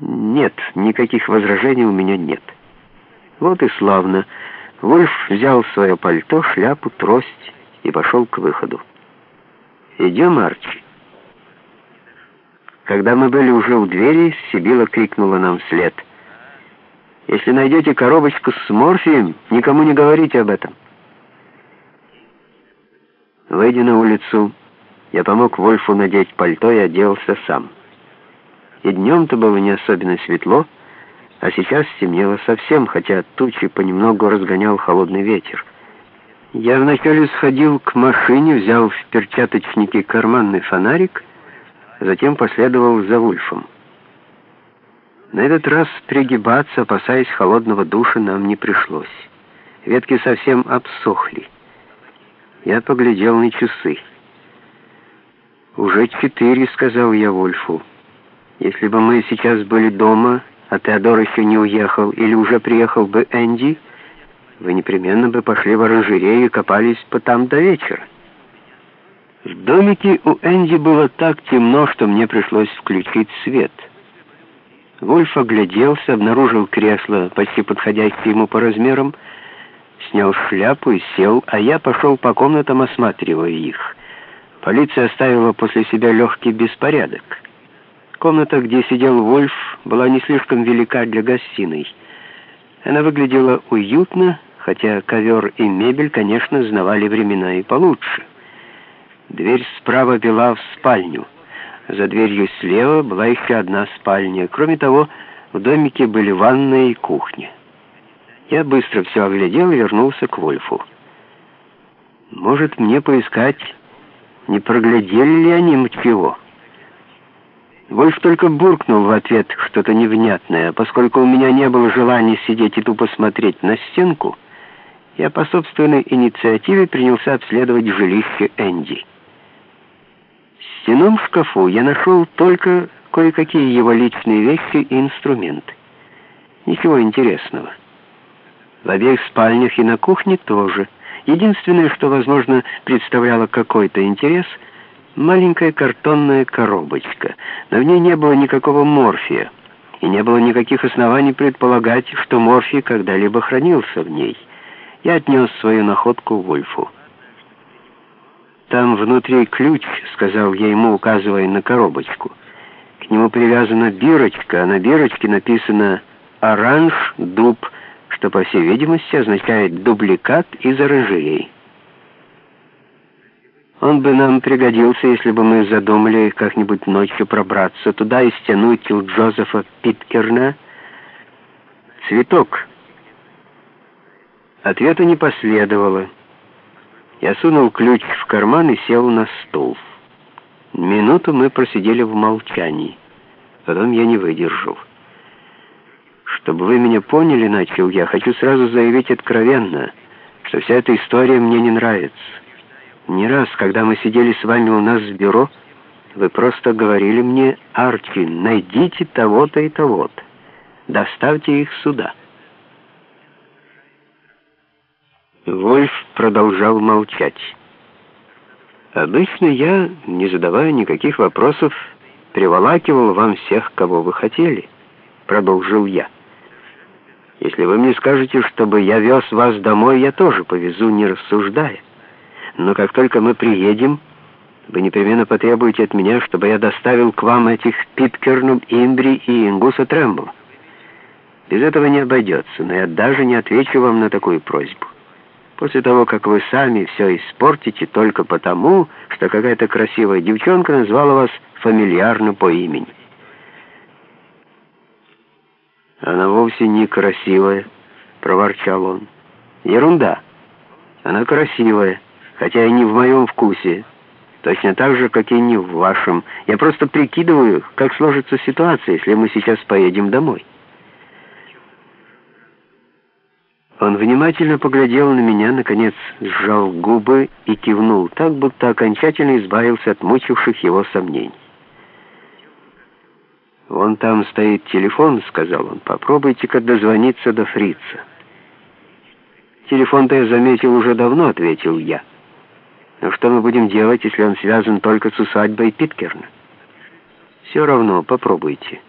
Нет, никаких возражений у меня нет. Вот и славно. Вольф взял свое пальто, шляпу, трость и пошел к выходу. «Идем, Арчи». Когда мы были уже у двери, Сибила крикнула нам вслед. «Если найдете коробочку с морфием, никому не говорите об этом». Выйдя на улицу, я помог Вольфу надеть пальто и оделся сам. И днем-то было не особенно светло, а сейчас стемнело совсем, хотя тучи понемногу разгонял холодный ветер. Я вначале сходил к машине, взял в перчаточнике карманный фонарик, затем последовал за Вульфом. На этот раз пригибаться, опасаясь холодного душа, нам не пришлось. Ветки совсем обсохли. Я поглядел на часы. «Уже четыре», — сказал я Вольфу. «Если бы мы сейчас были дома, а Теодор еще не уехал, или уже приехал бы Энди, вы непременно бы пошли в оранжерею и копались бы там до вечера». В домике у Энди было так темно, что мне пришлось включить свет. Вольф огляделся, обнаружил кресло, почти подходящее ему по размерам, снял шляпу и сел, а я пошел по комнатам, осматривая их. Полиция оставила после себя легкий беспорядок. Комната, где сидел Вольф, была не слишком велика для гостиной. Она выглядела уютно, хотя ковер и мебель, конечно, знавали времена и получше. Дверь справа вела в спальню. За дверью слева была еще одна спальня. Кроме того, в домике были ванная и кухня. Я быстро все оглядел и вернулся к Вольфу. «Может, мне поискать не проглядели ли они чего? Вольф только буркнул в ответ что-то невнятное, поскольку у меня не было желания сидеть и тупо смотреть на стенку, я по собственной инициативе принялся обследовать жилище Энди. В стенном шкафу я нашел только кое-какие его личные вещи и инструменты. Ничего интересного. В обеих спальнях и на кухне тоже – Единственное, что, возможно, представляло какой-то интерес, маленькая картонная коробочка, но в ней не было никакого морфия, и не было никаких оснований предполагать, что морфий когда-либо хранился в ней. Я отнес свою находку Вольфу. «Там внутри ключ», — сказал я ему, указывая на коробочку. К нему привязана бирочка, а на бирочке написано «Оранж, дуб, что, по всей видимости, означает дубликат из оранжерей. Он бы нам пригодился, если бы мы задумали как-нибудь ночью пробраться туда и стянуть у Джозефа Питкерна цветок. Ответа не последовало. Я сунул ключ в карман и сел на стул. Минуту мы просидели в молчании. Потом я не выдержал. Чтобы вы меня поняли, начал я, хочу сразу заявить откровенно, что вся эта история мне не нравится. Не раз, когда мы сидели с вами у нас в бюро, вы просто говорили мне, Арчи, найдите того-то и того-то, доставьте их сюда. Вольф продолжал молчать. Обычно я, не задавая никаких вопросов, приволакивал вам всех, кого вы хотели, продолжил я. Если вы мне скажете, чтобы я вез вас домой, я тоже повезу, не рассуждая. Но как только мы приедем, вы непременно потребуете от меня, чтобы я доставил к вам этих Питкернум, Имбри и Ингуса Трэмбл. Без этого не обойдется, но я даже не отвечу вам на такую просьбу. После того, как вы сами все испортите только потому, что какая-то красивая девчонка назвала вас фамильярно по имени. «Она вовсе не красивая», — проворчал он. «Ерунда. Она красивая, хотя и не в моем вкусе. Точно так же, как и не в вашем. Я просто прикидываю, как сложится ситуация, если мы сейчас поедем домой». Он внимательно поглядел на меня, наконец сжал губы и кивнул, так будто окончательно избавился от мучивших его сомнений. «Вон там стоит телефон», — сказал он. «Попробуйте-ка дозвониться до фрица». «Телефон-то я заметил уже давно», — ответил я. «Но что мы будем делать, если он связан только с усадьбой Питкерна?» «Все равно, попробуйте».